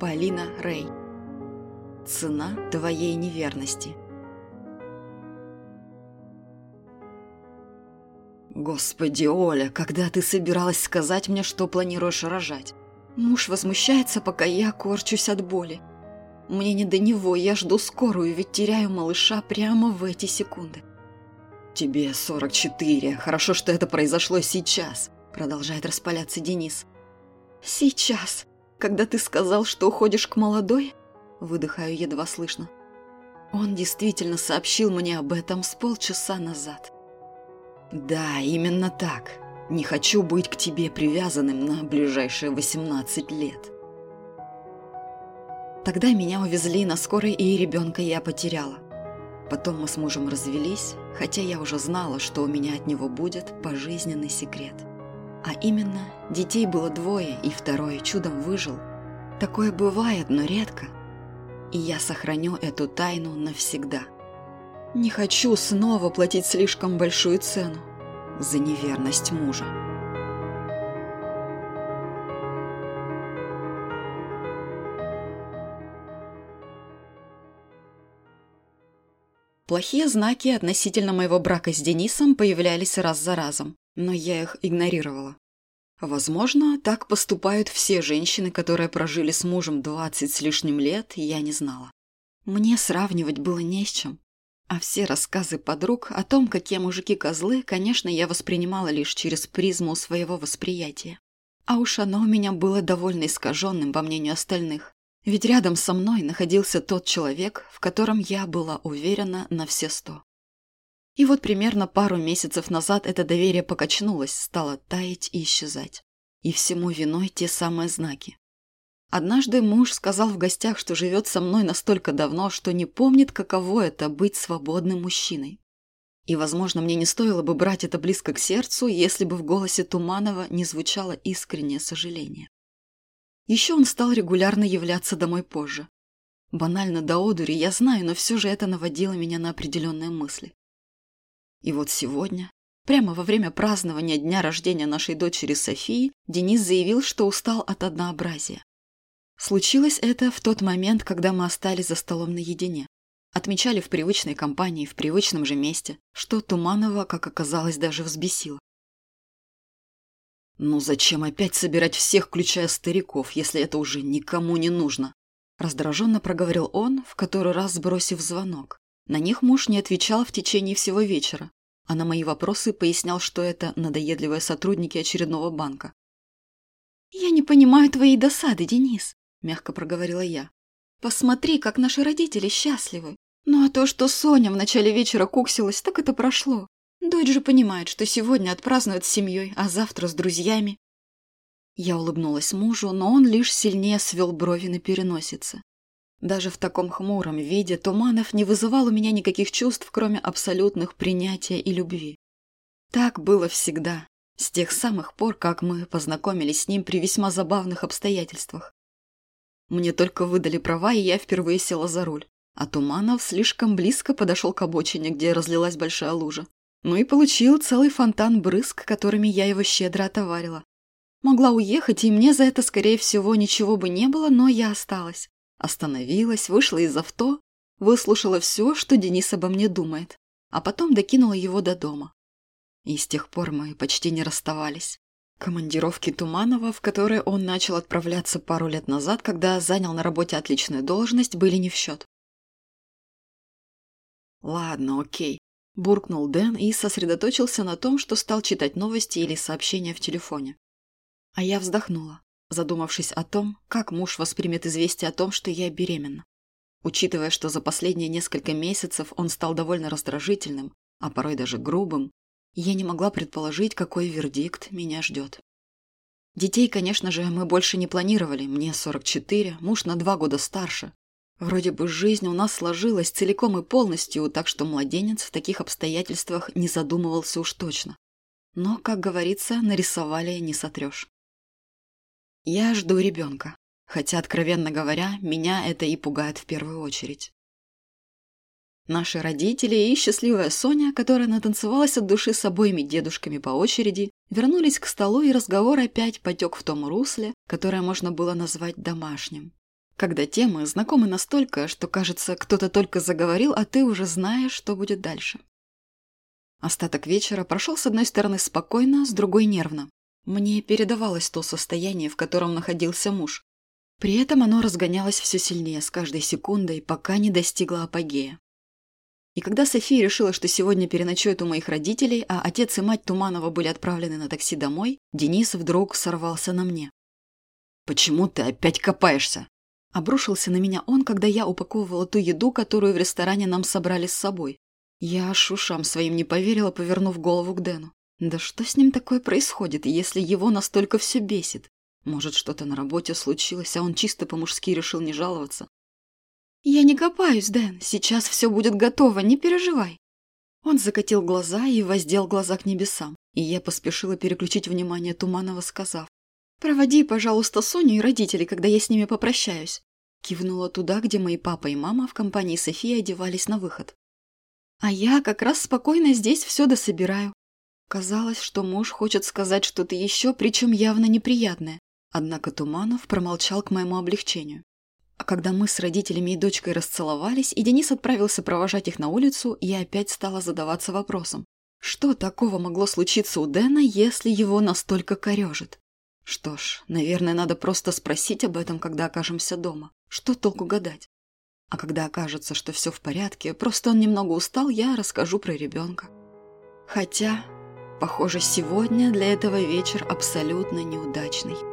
Полина Рэй. Цена твоей неверности. Господи, Оля, когда ты собиралась сказать мне, что планируешь рожать? Муж возмущается, пока я корчусь от боли. Мне не до него, я жду скорую, ведь теряю малыша прямо в эти секунды. «Тебе 44. Хорошо, что это произошло сейчас», – продолжает распаляться Денис. «Сейчас?» Когда ты сказал, что уходишь к молодой?» Выдыхаю едва слышно. Он действительно сообщил мне об этом с полчаса назад. «Да, именно так. Не хочу быть к тебе привязанным на ближайшие 18 лет». Тогда меня увезли на скорой, и ребенка я потеряла. Потом мы с мужем развелись, хотя я уже знала, что у меня от него будет пожизненный секрет. А именно, детей было двое, и второй чудом выжил. Такое бывает, но редко. И я сохраню эту тайну навсегда. Не хочу снова платить слишком большую цену за неверность мужа. Плохие знаки относительно моего брака с Денисом появлялись раз за разом но я их игнорировала. Возможно, так поступают все женщины, которые прожили с мужем двадцать с лишним лет, я не знала. Мне сравнивать было не с чем. А все рассказы подруг о том, какие мужики козлы, конечно, я воспринимала лишь через призму своего восприятия. А уж оно у меня было довольно искаженным, по мнению остальных. Ведь рядом со мной находился тот человек, в котором я была уверена на все сто. И вот примерно пару месяцев назад это доверие покачнулось, стало таять и исчезать. И всему виной те самые знаки. Однажды муж сказал в гостях, что живет со мной настолько давно, что не помнит, каково это быть свободным мужчиной. И, возможно, мне не стоило бы брать это близко к сердцу, если бы в голосе Туманова не звучало искреннее сожаление. Еще он стал регулярно являться домой позже. Банально до одури, я знаю, но все же это наводило меня на определенные мысли. И вот сегодня, прямо во время празднования дня рождения нашей дочери Софии, Денис заявил, что устал от однообразия. Случилось это в тот момент, когда мы остались за столом наедине. Отмечали в привычной компании, в привычном же месте, что Туманова, как оказалось, даже взбесило. «Ну зачем опять собирать всех, включая стариков, если это уже никому не нужно?» Раздраженно проговорил он, в который раз сбросив звонок. На них муж не отвечал в течение всего вечера, а на мои вопросы пояснял, что это надоедливые сотрудники очередного банка. «Я не понимаю твоей досады, Денис», – мягко проговорила я. «Посмотри, как наши родители счастливы. Ну а то, что Соня в начале вечера куксилась, так это прошло. Дочь же понимает, что сегодня отпразднует с семьей, а завтра с друзьями». Я улыбнулась мужу, но он лишь сильнее свел брови на переносице. Даже в таком хмуром виде Туманов не вызывал у меня никаких чувств, кроме абсолютных принятия и любви. Так было всегда, с тех самых пор, как мы познакомились с ним при весьма забавных обстоятельствах. Мне только выдали права, и я впервые села за руль. А Туманов слишком близко подошел к обочине, где разлилась большая лужа. Ну и получил целый фонтан брызг, которыми я его щедро отоварила. Могла уехать, и мне за это, скорее всего, ничего бы не было, но я осталась. Остановилась, вышла из авто, выслушала все, что Денис обо мне думает, а потом докинула его до дома. И с тех пор мы почти не расставались. Командировки Туманова, в которые он начал отправляться пару лет назад, когда занял на работе отличную должность, были не в счет. «Ладно, окей», – буркнул Дэн и сосредоточился на том, что стал читать новости или сообщения в телефоне. А я вздохнула задумавшись о том, как муж воспримет известие о том, что я беременна. Учитывая, что за последние несколько месяцев он стал довольно раздражительным, а порой даже грубым, я не могла предположить, какой вердикт меня ждет. Детей, конечно же, мы больше не планировали. Мне 44, муж на два года старше. Вроде бы жизнь у нас сложилась целиком и полностью, так что младенец в таких обстоятельствах не задумывался уж точно. Но, как говорится, нарисовали не сотрешь. Я жду ребенка, хотя, откровенно говоря, меня это и пугает в первую очередь. Наши родители и счастливая Соня, которая натанцевалась от души с обоими дедушками по очереди, вернулись к столу, и разговор опять потек в том русле, которое можно было назвать домашним. Когда темы знакомы настолько, что кажется, кто-то только заговорил, а ты уже знаешь, что будет дальше. Остаток вечера прошел с одной стороны спокойно, с другой нервно. Мне передавалось то состояние, в котором находился муж. При этом оно разгонялось все сильнее с каждой секундой, пока не достигло апогея. И когда София решила, что сегодня переночует у моих родителей, а отец и мать Туманова были отправлены на такси домой, Денис вдруг сорвался на мне. «Почему ты опять копаешься?» Обрушился на меня он, когда я упаковывала ту еду, которую в ресторане нам собрали с собой. Я аж ушам своим не поверила, повернув голову к Дэну. Да что с ним такое происходит, если его настолько все бесит? Может, что-то на работе случилось, а он чисто по-мужски решил не жаловаться. «Я не копаюсь, Дэн. Сейчас все будет готово, не переживай». Он закатил глаза и воздел глаза к небесам, и я поспешила переключить внимание Туманова, сказав. «Проводи, пожалуйста, Соню и родителей, когда я с ними попрощаюсь». Кивнула туда, где мои папа и мама в компании Софии одевались на выход. А я как раз спокойно здесь все дособираю. Казалось, что муж хочет сказать что-то еще, причем явно неприятное. Однако Туманов промолчал к моему облегчению. А когда мы с родителями и дочкой расцеловались, и Денис отправился провожать их на улицу, я опять стала задаваться вопросом. Что такого могло случиться у Дэна, если его настолько корежит? Что ж, наверное, надо просто спросить об этом, когда окажемся дома. Что толку гадать? А когда окажется, что все в порядке, просто он немного устал, я расскажу про ребенка. Хотя, похоже, сегодня для этого вечер абсолютно неудачный.